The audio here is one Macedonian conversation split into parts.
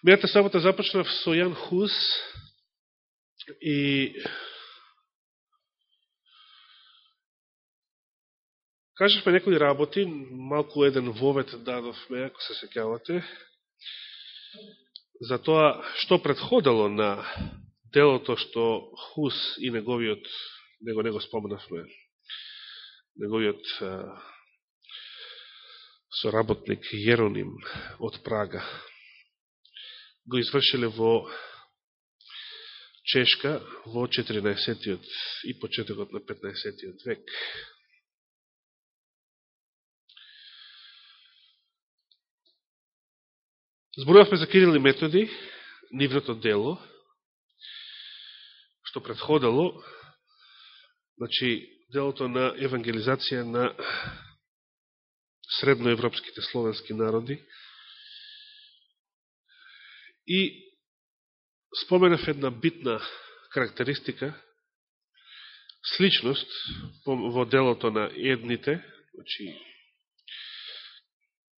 Мејата сабота започнав со Јан Хус и кажавме некои работи, малку еден вовет дадовме, ако се секјавате, за тоа што предходело на делото што Хус и неговиот, него него споменавме, неговиот соработник Јероним од Прага, го извршиле во Чешка во 14 и почетокот на 15 век. Зборувавме за Кирил и Методи, нивното дело, што предходало, значи, делото на евангелизација на средноевропските словенски народи, И споменав една битна карактеристика, сличност во делото на едните, значи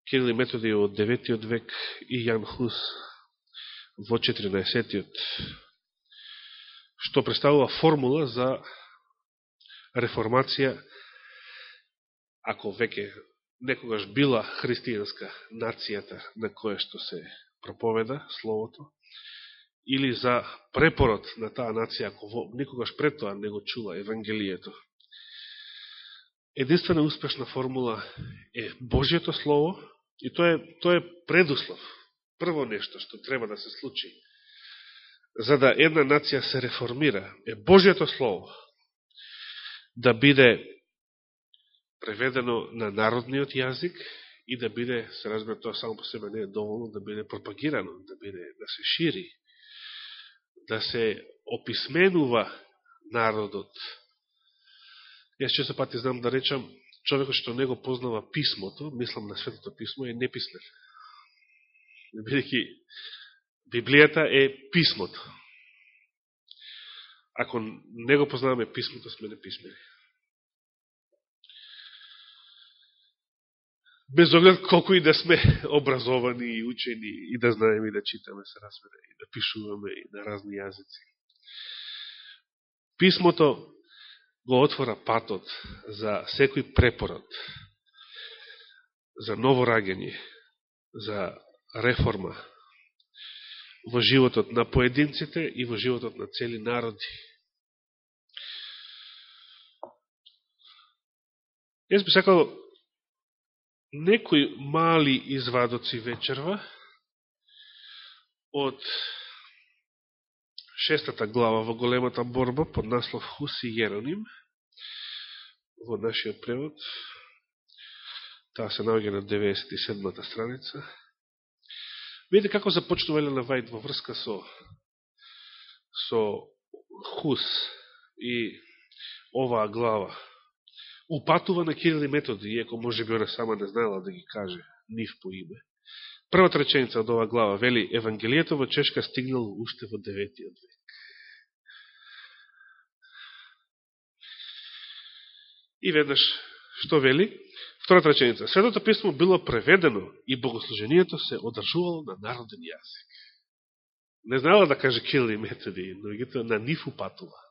Кирил и Методи од 9 век и Јан Хус во 14 што представува формула за реформација, ако веќе некогаш била христијанска нацијата на која што се проповеда Словото, или за препорот на таа нација, ако во, никогаш пред тоа не го чула Евангелието. Единствена успешна формула е Божието Слово и тоа е, тоа е предуслов, прво нешто што треба да се случи, за да една нација се реформира, е Божието Слово да биде преведено на народниот јазик, и да биде, се разбира, тоа само по себе не е доволно, да биде пропагирано, да биде, да се шири, да се описменува народот. Јас често пати знам да речам, човекот што не го познава писмото, мислам на Светото писмо, е неписмен. Бидеќи Библијата е писмото. Ако не го познаваме писмото, сме неписмени. Без оглед колку и да сме образовани и учени и да знаеме и да читаме се разбере и да пишуваме и на разни јазици. Писмото го отвора патот за секој препорот, за ново раѓање, за реформа во животот на поединците и во животот на цели народи. Јас би сакал некои мали извадоци вечерва од шестата глава во големата борба под наслов Хуси Јероним во нашиот превод. Таа се наоѓа на 97-та страница. Видите како започнува Елена Вајд во врска со со Хус и оваа глава упатува на Кирил и Методи, иако може би она сама не знаела да ги каже нив по име. Првата реченица од ова глава вели Евангелието во Чешка стигнало уште во 9 век. И веднаш, што вели? Втората реченица. Светото писмо било преведено и богослужението се одржувало на народен јазик. Не знала да каже Кирил и Методи, но ги на нив упатува.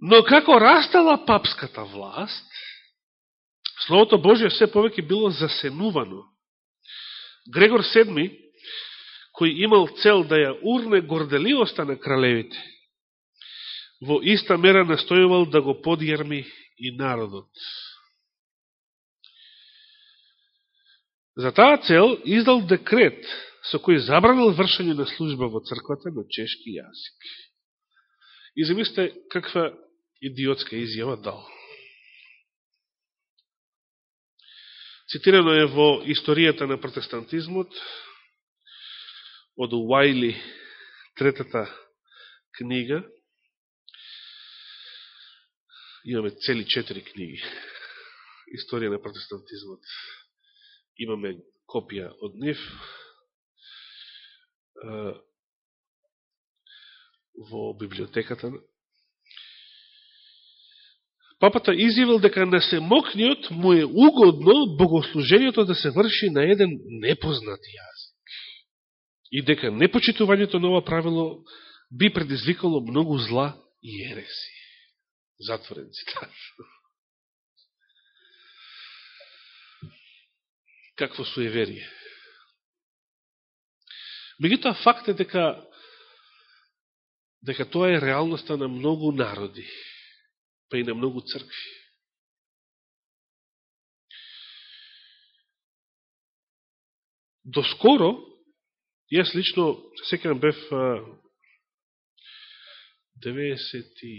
Но како растала папската власт, Словото Божие се повеќе било засенувано. Грегор VII, кој имал цел да ја урне горделивоста на кралевите, во иста мера настојувал да го подјерми и народот. За таа цел издал декрет со кој забранил вршење на служба во црквата на чешки јазик. И замислите каква идиотска изјава дал. Цитирано е во историјата на протестантизмот од Уайли, третата книга. Имаме цели четири книги. Историја на протестантизмот. Имаме копија од нив. Во библиотеката папата изјавил дека на семокниот му е угодно богослужението да се врши на еден непознат јазик. И дека непочитувањето на ова правило би предизвикало многу зла и ереси. Затворен цитат. Какво суеверие. Мегутоа факт е дека дека тоа е реалноста на многу народи, па и на многу цркви. Доскоро, јас лично, секам бев 90 и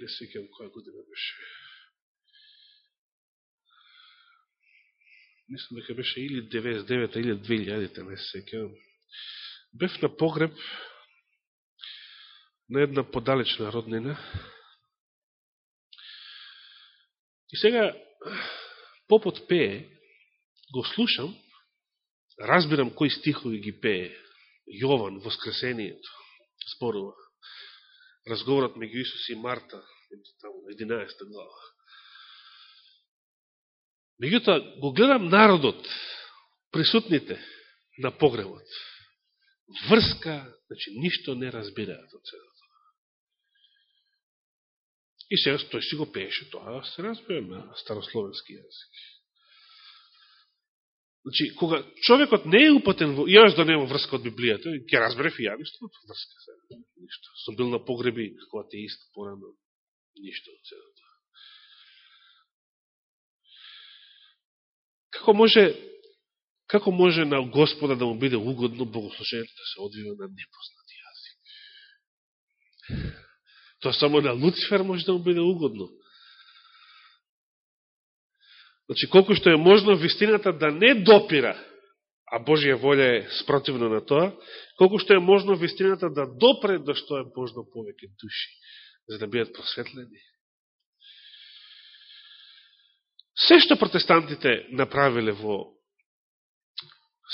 не секам која година беше. Мислам дека беше или 99 или 2000, не секам. Бев на погреб на една подалечна роднина. И сега попот пее, го слушам, разбирам кои стихови ги пее. Јован, Воскресението, спорува. Разговорот меѓу Исус и Марта, таму, 11 глава. Меѓутоа, го гледам народот, присутните на погребот. Врска, значи, ништо не разбираат од целото. И сега тој си го пееше тоа, се разбираме на старословенски јазик. Значи, кога човекот не е упатен, во, јас да нема врска од Библијата, ќе разберев и ја ништо од па врска. Сега. Ништо. Сум бил на погреби како атеист порано. Ништо од целото. Како може како може на Господа да му биде угодно богослужението да се одвива на непознат јазик? Тоа само на Луцифер може да му биде угодно. Значи, колко што е можно вистината да не допира, а Божија волја е спротивно на тоа, колко што е можно вистината да допре до што е можно повеќе души, за да бидат просветлени. Се што протестантите направиле во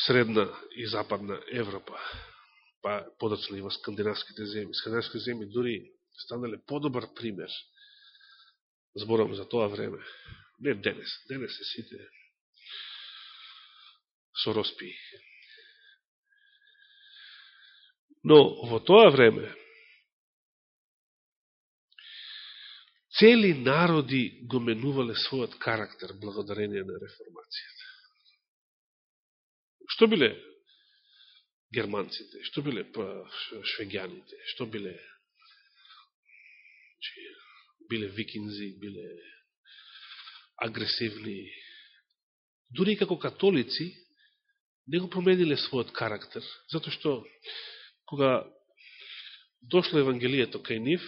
средна и западна Европа, па подоцна и во скандинавските земји, скандинавските земји дури станале подобар пример. Зборам за тоа време. Не денес. Денес се сите со роспи. Но во тоа време цели народи го менувале својот карактер благодарение на реформацијата. Што биле германците, што биле па швегјаните, што биле Значи, биле викинзи, биле агресивни. Дури и како католици, не го промениле својот карактер, затоа што кога дошло Евангелието кај нив,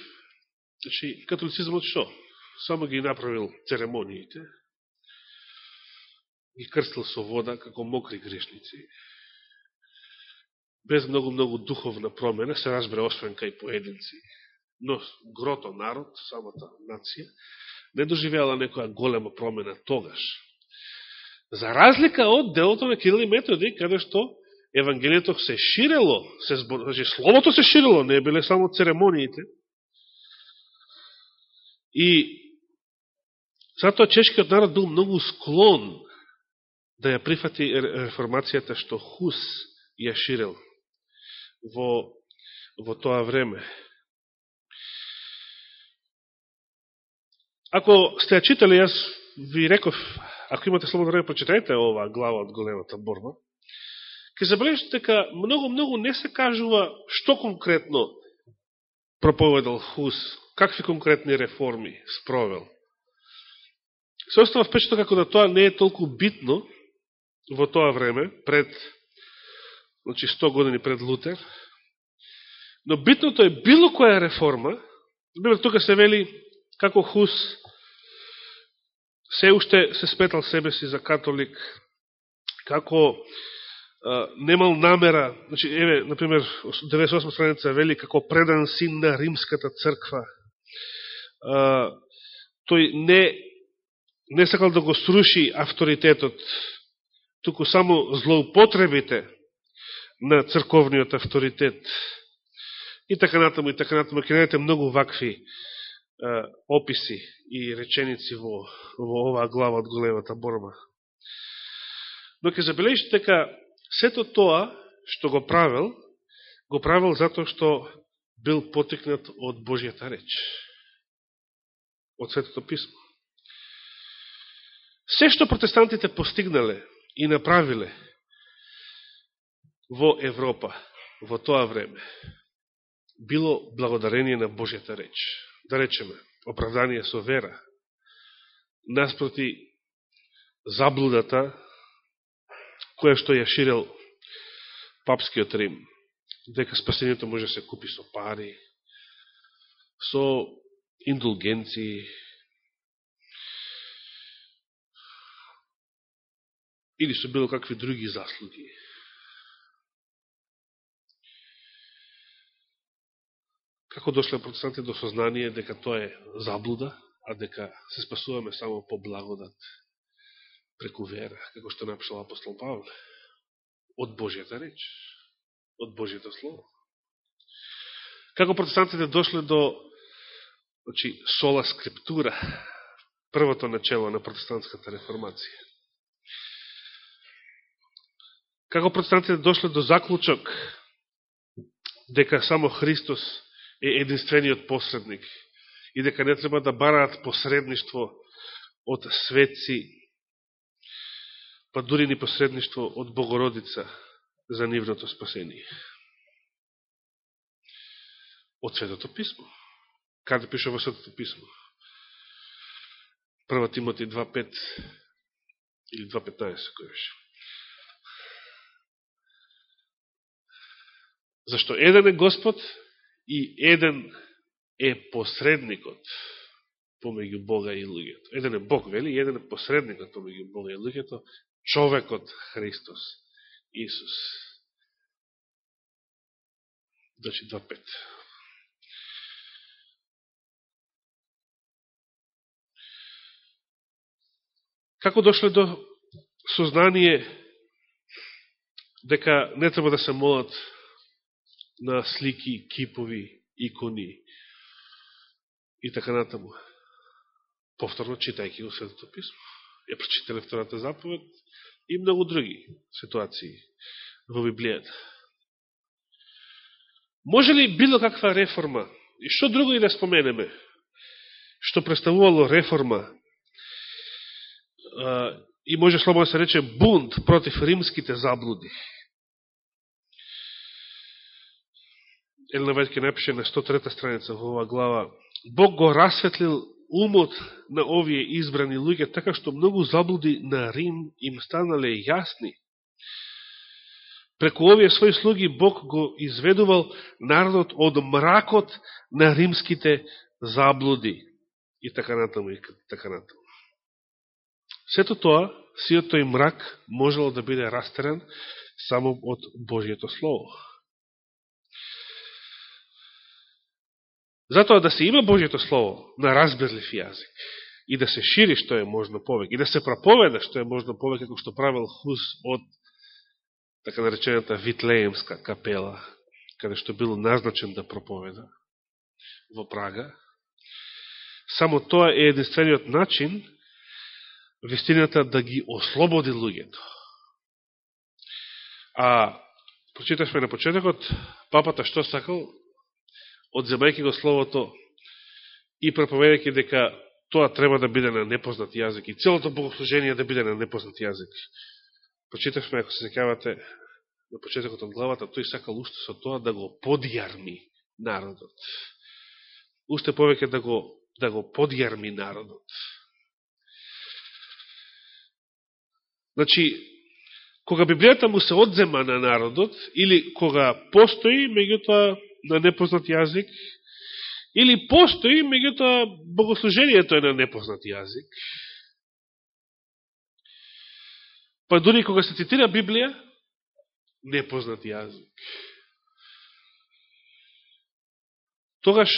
значи, католицизмот што? Само ги направил церемониите, ги крстил со вода како мокри грешници, без многу-многу духовна промена, се разбере освен кај поединци, но грото народ, самата нација, не доживеала некоја голема промена тогаш. За разлика од делото на Кирил и Методи, каде што Евангелието се ширело, се збор... значи, словото се ширело, не биле само церемониите. И затоа чешкиот народ бил многу склон да ја прифати реформацијата што Хус ја ширел во, во тоа време. Ако сте ја читали, јас ви реков, ако имате слободно време, прочитајте ова глава од големата борба, ќе забележите дека многу-многу не се кажува што конкретно проповедал Хус, какви конкретни реформи спровел. Се остава впечато како да тоа не е толку битно во тоа време, пред значи 100 години пред Лутер, но битното е било која реформа, например, тука се вели како Хус се уште се сметал себе си за католик, како а, немал намера, значи, еве, например, 98 страница вели, како предан син на Римската црква, а, тој не, не сакал да го сруши авторитетот, туку само злоупотребите на црковниот авторитет. И така натаму, и така натаму, ке многу вакви описи и реченици во, во оваа глава од големата борба. Но ќе забележите дека сето тоа што го правил, го правил затоа што бил потекнат од Божијата реч. Од Светото Писмо. Се што протестантите постигнале и направиле во Европа во тоа време, било благодарение на Божјата реч. Да речеме, оправдание со вера, наспроти заблудата, која што ја ширел папскиот Рим, дека спасението може да се купи со пари, со индулгенции, или со било какви други заслуги. Како дошле протестанти до сознание дека тоа е заблуда, а дека се спасуваме само по благодат преку вера, како што напишал апостол Павле, од Божијата реч, од Божијата Слово. Како протестантите дошле до значи, сола скриптура, првото начело на протестантската реформација. Како протестантите дошле до заклучок дека само Христос е единствениот посредник и дека не треба да бараат посредништво од светци, па дури ни посредништво од Богородица за нивното спасение. Од Светото Писмо. Каде пише во Светото Писмо? Прва Тимоти 2.5 или 2.15, кој беше. Зашто еден е Господ и еден е посредникот помеѓу Бога и луѓето. Еден е Бог, вели, и еден е посредникот помеѓу Бога и луѓето, човекот Христос, Исус. Значи 2.5. Како дошле до сознание дека не треба да се молат на слики, кипови, икони и така натаму. Повторно читајќи го Светото Писмо. Ја прочитале втората заповед и многу други ситуации во Библијата. Може ли било каква реформа, и што друго и да споменеме, што представувало реформа и може слободно да се рече бунт против римските заблуди, Елена Вајд напише на 103 страница во оваа глава, Бог го расветлил умот на овие избрани луѓе, така што многу заблуди на Рим им станале јасни. Преку овие своји слуги Бог го изведувал народот од мракот на римските заблуди. И така натаму, и така натаму. Сето тоа, сиот тој мрак, можело да биде растерен само од Божијето Слово. Затоа да се има Божјето Слово на разберлив јазик и да се шири што е можно повеќе и да се проповеда што е можно повеќе како што правил Хус од така наречената Витлеемска капела, каде што бил назначен да проповеда во Прага. Само тоа е единствениот начин вистината да ги ослободи луѓето. А прочитавме на почетокот, папата што сакал одземајќи го словото и проповедајќи дека тоа треба да биде на непознат јазик и целото богослужение да биде на непознат јазик. Почитавме, ако се секавате, на почетокот од главата, тој сакал уште со тоа да го подјарми народот. Уште повеќе да го, да го подјарми народот. Значи, кога Библијата му се одзема на народот, или кога постои, меѓутоа на непознат јазик, или постои, меѓутоа богослужението е на непознат јазик. Па дури кога се цитира Библија, непознат јазик. Тогаш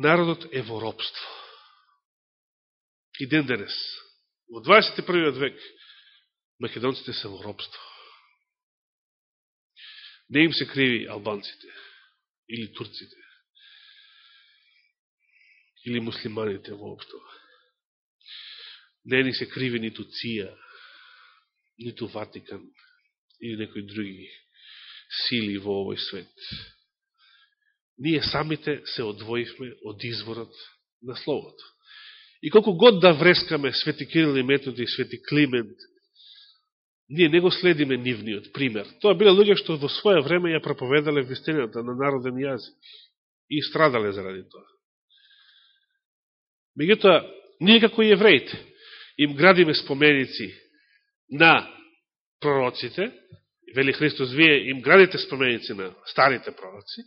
народот е во робство. И ден денес, во 21. век, македонците се во робство. Не им се криви албанците или турците. или муслиманите воопшто. Не ни се криви ниту ЦИА, ниту Ватикан или некои други сили во овој свет. Ние самите се одвоивме од изворот на Словото. И колку год да врескаме Свети Кирил и Методи и Свети Климент, ние не го следиме нивниот пример. Тоа биле луѓе што во своје време ја проповедале вистината на народен јазик и страдале заради тоа. Меѓутоа, ние како евреите им градиме споменици на пророците, вели Христос, вие им градите споменици на старите пророци,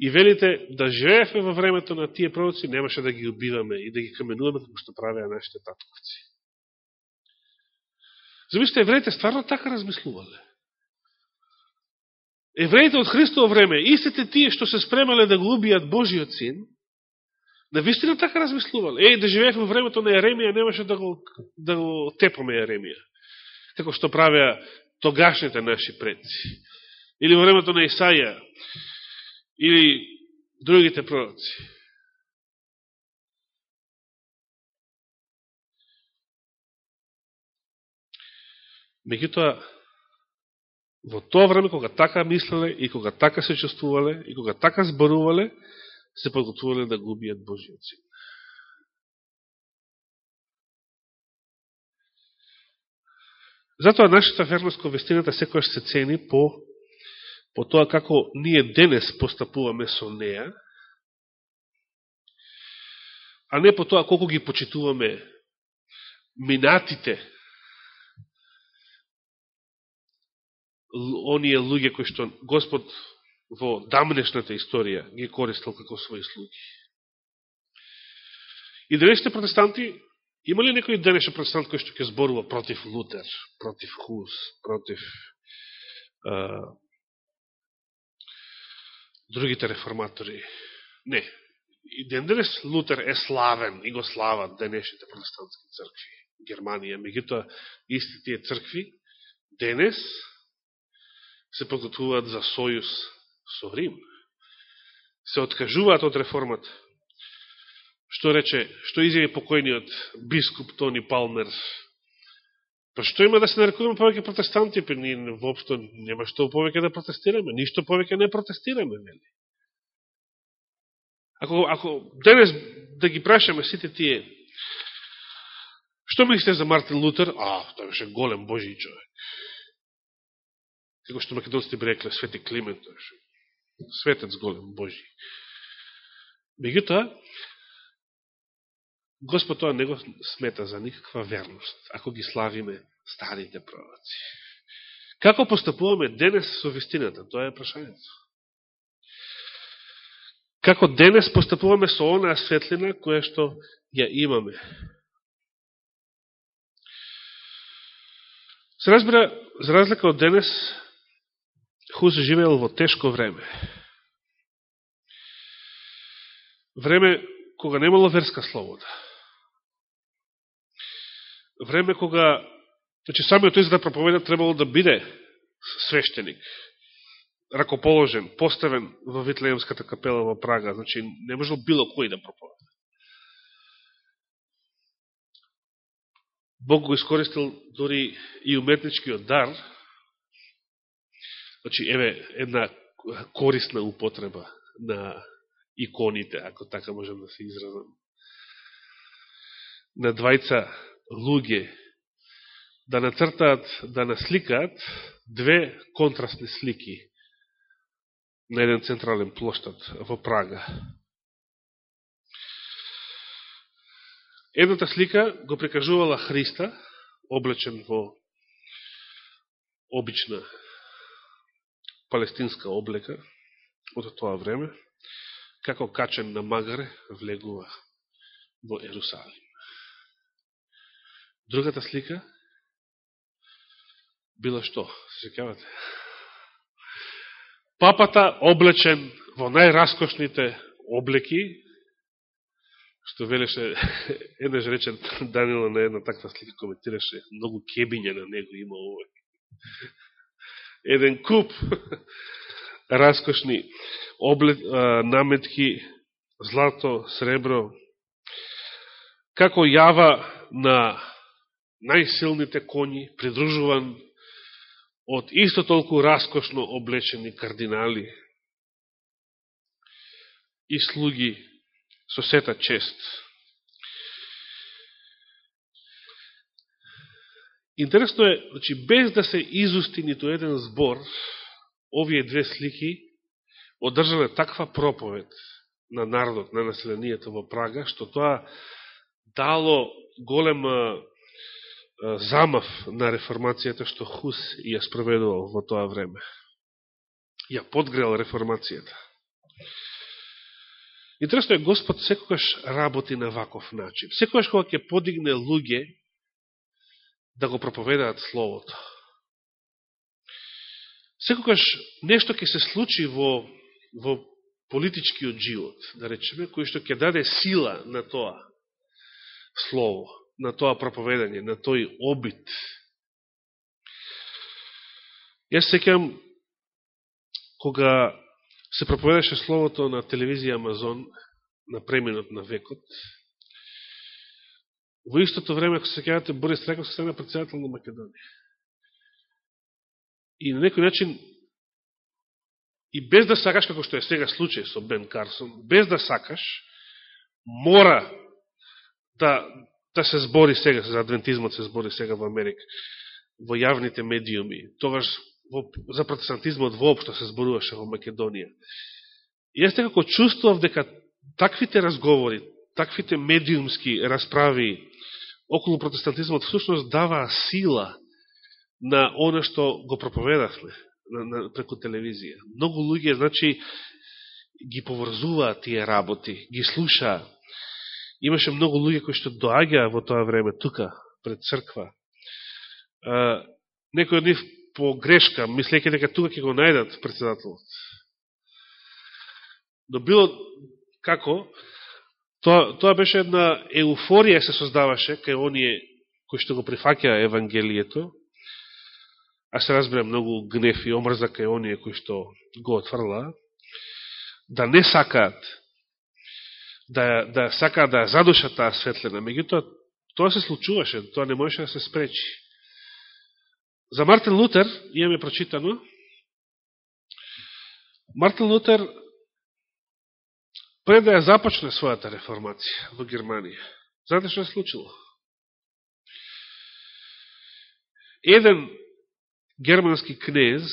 и велите да живееме во времето на тие пророци, немаше да ги убиваме и да ги каменуваме како што правеа нашите татковци. Замислите, евреите стварно така размислувале. Евреите од Христово време, истите тие што се спремале да го убијат Божиот син, на вистина така размислувале. Е, да живееме во времето на Еремија, немаше да го, да го тепаме Еремија. Како што правеа тогашните наши предци. Или во времето на Исаја, или другите пророци. Меѓутоа, во тоа време, кога така мислеле и кога така се чувствувале и кога така зборувале, се подготвувале да губијат Божиот син. Затоа нашата верност кон вестината секојаш се цени по, по тоа како ние денес постапуваме со неа, а не по тоа колку ги почитуваме минатите оние луѓе кои што Господ во дамнешната историја ги користил како своји слуги. И денешните протестанти, има ли некој денешен протестант кој што ќе зборува против Лутер, против Хус, против а, другите реформатори? Не. И ден денес Лутер е славен и го слават денешните протестантски цркви. Германија, меѓутоа, исти тие цркви, денес, се подготвуваат за сојуз со Рим. Се откажуваат од реформата. Што рече, што изјави покојниот бискуп Тони Палмер? Па што има да се нарекуваме повеќе протестанти? Па ние воопшто нема што повеќе да протестираме. Ништо повеќе не протестираме, нели? Ако, ако денес да ги прашаме сите тие, што мислите за Мартин Лутер? А, тој беше голем Божи човек како што македонците би рекле, Свети Климент, светец голем Божи. Меѓутоа, Господ тоа не го смета за никаква верност, ако ги славиме старите пророци. Како постапуваме денес со вистината? Тоа е прашањето. Како денес постапуваме со онаа светлина која што ја имаме? Се разбира, за разлика од денес, Хус живеел во тешко време. Време кога немало верска слобода. Време кога, значи самиот тој за да проповеда требало да биде свештеник, ракоположен, поставен во Витлеемската капела во Прага, значи не можел било кој да проповеда. Бог го искористил дори и уметничкиот дар, Значи, еве, една корисна употреба на иконите, ако така можам да се изразам. На двајца луѓе да нацртаат, да насликаат две контрастни слики на еден централен площад во Прага. Едната слика го прикажувала Христа, облечен во обична палестинска облека од тоа време, како качен на магаре влегува во Ерусалим. Другата слика била што? Секавате? Папата облечен во најраскошните облеки, што велеше, еднаш речен Данила на една таква слика коментираше, многу кебиња на него има овој еден куп раскошни облет, наметки злато, сребро, како јава на најсилните коњи, придружуван од исто толку раскошно облечени кардинали и слуги со сета чест. Интересно е, значи, без да се изусти нито еден збор, овие две слики одржале таква проповед на народот, на населението во Прага, што тоа дало голема замав на реформацијата што Хус ја спроведувал во тоа време. Ја подгрел реформацијата. Интересно е, Господ секогаш работи на ваков начин. Секогаш кога ќе подигне луѓе да го проповедаат Словото. Секогаш нешто ќе се случи во, во политичкиот живот, да речеме, кој што ќе даде сила на тоа Слово, на тоа проповедање, на тој обид. Јас секам, кога се проповедаше Словото на телевизија Амазон, на преминот на векот, во истото време, ако се кејате, Борис Треков се стана председател на Македонија. И на некој начин, и без да сакаш, како што е сега случај со Бен Карсон, без да сакаш, мора да, да се збори сега, за адвентизмот се збори сега во Америка, во јавните медиуми, тогаш во, за протестантизмот воопшто се зборуваше во Македонија. И јас некако чувствував дека таквите разговори, таквите медиумски расправи околу протестантизмот всушност дава сила на оно што го проповедавме на, на, преку телевизија. Многу луѓе, значи, ги поврзуваат тие работи, ги слушаат. Имаше многу луѓе кои што доаѓаа во тоа време тука, пред црква. Некој од нив по грешка, мислејќи дека тука ќе го најдат председателот. Но било како, Тоа, тоа беше една еуфорија се создаваше кај оние кои што го прифакеа Евангелието, а се разбира многу гнев и омрза кај оние кои што го отврла, да не сакаат, да, да сакаат да задушат таа светлена. Меѓутоа, тоа се случуваше, тоа не можеше да се спречи. За Мартин Лутер, имаме прочитано, Мартин Лутер пред да ја започне својата реформација во Германија. Знаете што е случило? Еден германски кнез,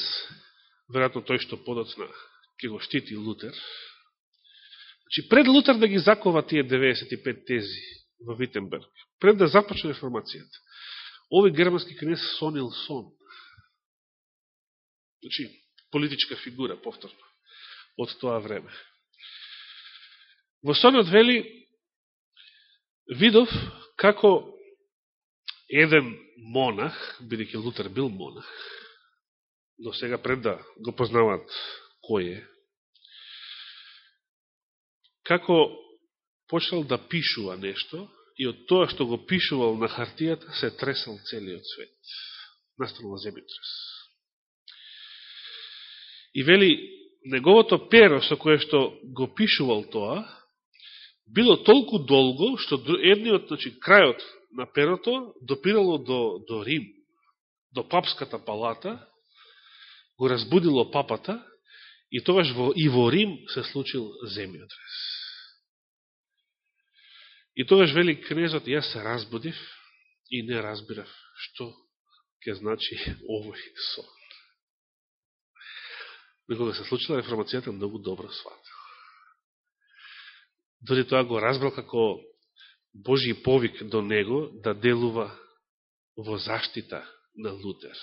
веројатно тој што подоцна ќе го штити Лутер, значи пред Лутер да ги закова тие 95 тези во Витенберг, пред да започне реформацијата, овој германски кнез сонил сон. Значи, политичка фигура, повторно, од тоа време. Во сонот вели, видов како еден монах, бидеќи Лутер бил монах, но сега пред да го познават кој е, како почнал да пишува нешто и од тоа што го пишувал на хартијата се тресал целиот свет. Настанува земјотрес. И вели, неговото перо со кое што го пишувал тоа, било толку долго, што едниот, значи, крајот на перото допирало до, до Рим, до папската палата, го разбудило папата и тогаш во, и во Рим се случил земјотрес. И тогаш вели кнезот, јас се разбудив и не разбирав што ќе значи овој сон. Некога се случила реформацијата, многу добро сват дори тоа го разбрал како Божи повик до него да делува во заштита на Лутер.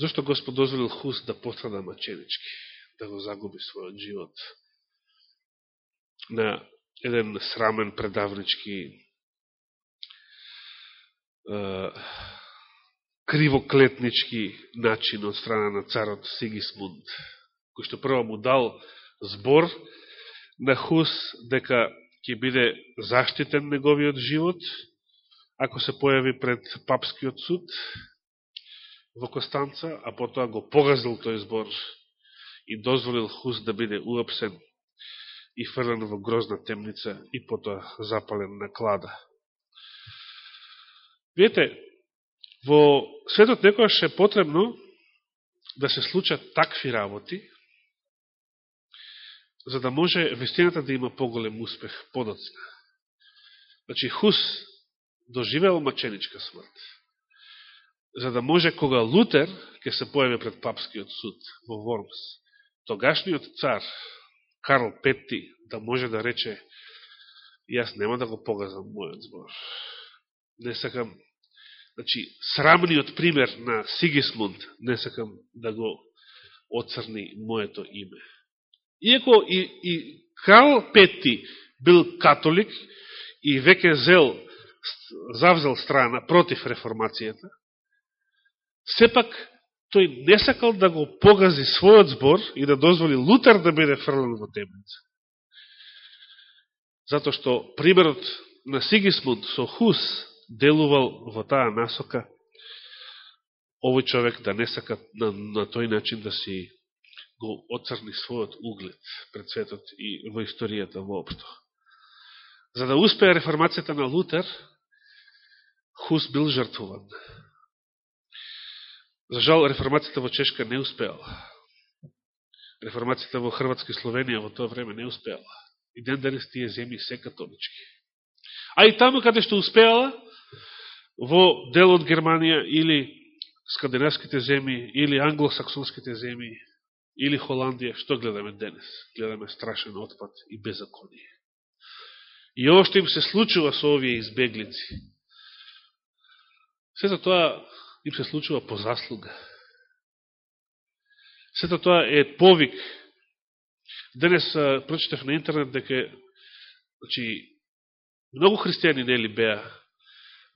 Зошто Господ дозволил Хус да пострада маченички, да го загуби својот живот на еден срамен предавнички кривоклетнички начин од страна на царот Сигисмунд, кој што прво му дал збор на Хус дека ќе биде заштитен неговиот живот, ако се појави пред папскиот суд во Костанца, а потоа го погазил тој збор и дозволил Хус да биде уапсен и фрлен во грозна темница и потоа запален на клада. Видите, во светот некојаш е потребно да се случат такви работи, за да може вестината да има поголем успех подоцна. Значи, Хус доживел маченичка смрт, за да може кога Лутер ќе се појави пред папскиот суд во Вормс, тогашниот цар Карл Петти да може да рече јас нема да го погазам мојот збор. Не сакам, значи, срамниот пример на Сигисмунд не сакам да го оцрни моето име. Иако и, и Карл Петти бил католик и веќе зел, завзел страна против реформацијата, сепак тој не сакал да го погази својот збор и да дозволи Лутер да биде фрлен во темница. Затоа што примерот на Сигисмунд со Хус делувал во таа насока овој човек да не сака на, на тој начин да си го оцрни својот углед пред светот и во историјата воопшто. За да успее реформацијата на Лутер, Хус бил жртвуван. За жал, реформацијата во Чешка не успеала. Реформацијата во Хрватска и Словенија во тоа време не успеала. И ден денес тие земји се католички. А и таму каде што успеала, во дел од Германија или скандинавските земји, или англосаксонските земји, или Холандија, што гледаме денес? Гледаме страшен отпад и беззаконие. И ово што им се случува со овие избеглици, сето тоа им се случува по заслуга. Сето тоа е повик. Денес прочитав на интернет дека значи, многу христијани нели беа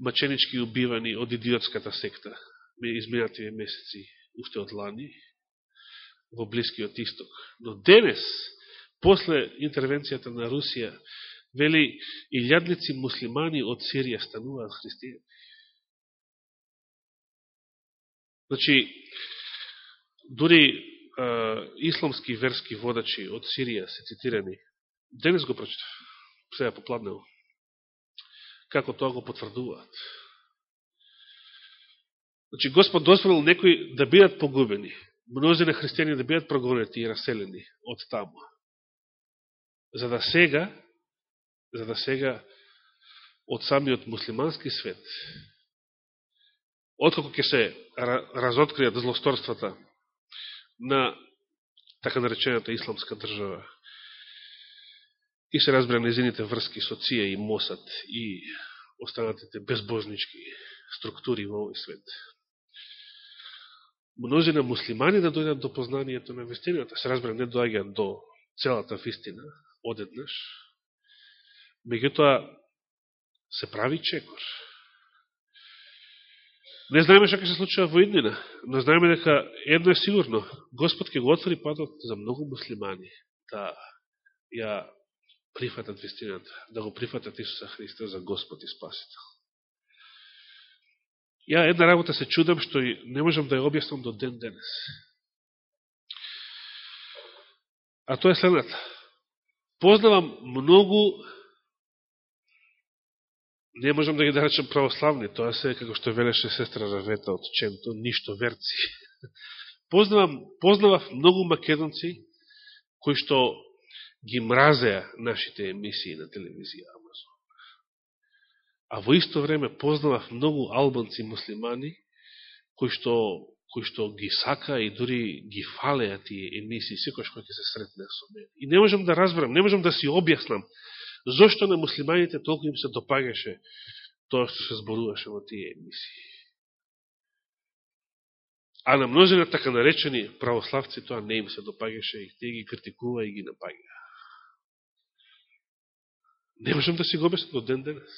маченички убивани од идиотската секта изминативе месеци уште од лани во Блискиот Исток. Но денес, после интервенцијата на Русија, вели, илјадници муслимани од Сирија стануваат христијани. Значи, дури а, исламски верски водачи од Сирија се цитирани. Денес го прочитав, сега попладнево. Како тоа го потврдуваат. Значи, Господ дозволил некои да бидат погубени, мнозина христијани да бидат прогонети и раселени од таму. За да сега, за да сега од самиот муслимански свет откако ќе се разоткријат злосторствата на така наречената исламска држава и се разбира незините врски со ЦИЕ и Мосад и останатите безбожнички структури во овој свет. Множина муслимани да дојдат до познанието на вистината, се разбира не доаѓаат до целата вистина одеднаш, меѓутоа се прави чекор. Не знаеме што ќе се случува во иднина, но знаеме дека едно е сигурно, Господ ќе го отвори патот за многу муслимани да ја прифатат вистината, да го прифатат Исуса Христа за Господ и Спасител. Ја една работа се чудам што не можам да ја објаснам до ден денес. А тоа е следната. Познавам многу не можам да ги наречам православни, тоа се како што велеше сестра Равета од Ченто, ништо верци. Познавам, познавав многу македонци кои што ги мразеа нашите емисии на телевизија А во исто време познавав многу албанци муслимани кои што кои што ги сака и дури ги фалеа тие емисии секој што ќе се сретне со мене. И не можам да разберам, не можам да си објаснам Зошто на муслиманите толку им се допагаше тоа што се зборуваше во тие емисии? А на множина така наречени православци тоа не им се допагаше и те ги критикува и ги напага. Не можем да си го обяснам до ден денес.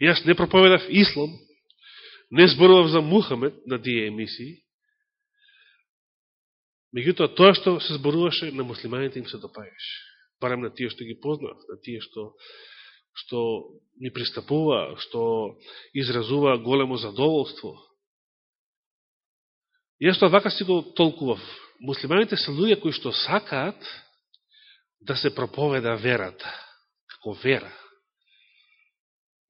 И јас не проповедав ислам, не зборував за Мухамед на тие емисии, меѓутоа тоа што се зборуваше на муслиманите им се допаѓаше. барем на тие што ги познав, на тие што што ни пристапува, што изразува големо задоволство. Јас тоа вака си го толкував. Муслиманите се луѓе кои што сакаат да се проповеда верата, како вера.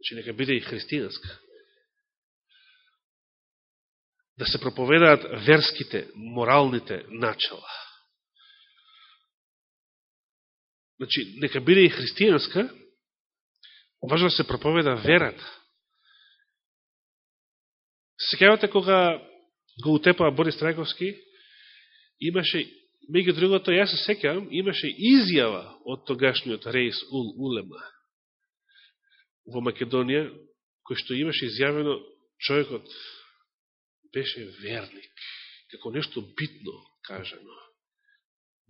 Значи, нека биде и христијанска. Да се проповедаат верските, моралните начала. Значи, нека биде и христијанска, важно да се проповеда верата. Секавате кога го утепаа Борис Трајковски, имаше, меѓу другото, јас се секавам, имаше изјава од тогашниот рейс Ул Улема во Македонија, кој што имаше изјавено, човекот беше верник, како нешто битно кажано.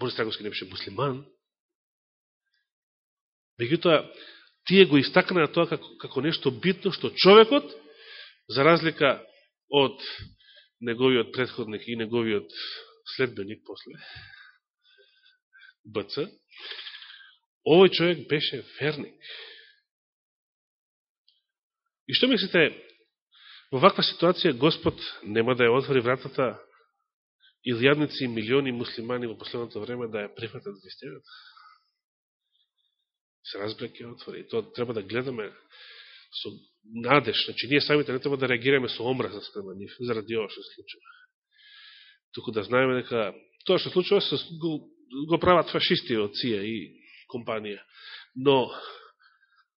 Борис Трајковски не беше муслиман, Меѓутоа, тие го истакнаа тоа како, како нешто битно, што човекот, за разлика од неговиот предходник и неговиот следбеник после, БЦ, овој човек беше верник. И што мислите, во ваква ситуација Господ нема да ја отвори вратата илјадници и милиони муслимани во последното време да ја прифатат вистината? се разбере ја отвори. Тоа треба да гледаме со надеж. Значи, ние самите не треба да реагираме со омраза спрема нив, заради ова што се случува. Туку да знаеме дека тоа што се случува се, го, го прават фашисти од ЦИА и компанија. Но,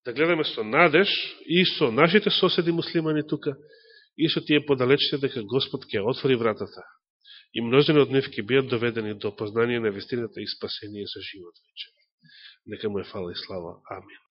да гледаме со надеж и со нашите соседи муслимани тука, и со тие подалечите дека Господ ќе отвори вратата и множени од нив ќе бидат доведени до познание на вестината и спасение за живот вече. Нека му е фала и слава. Амин.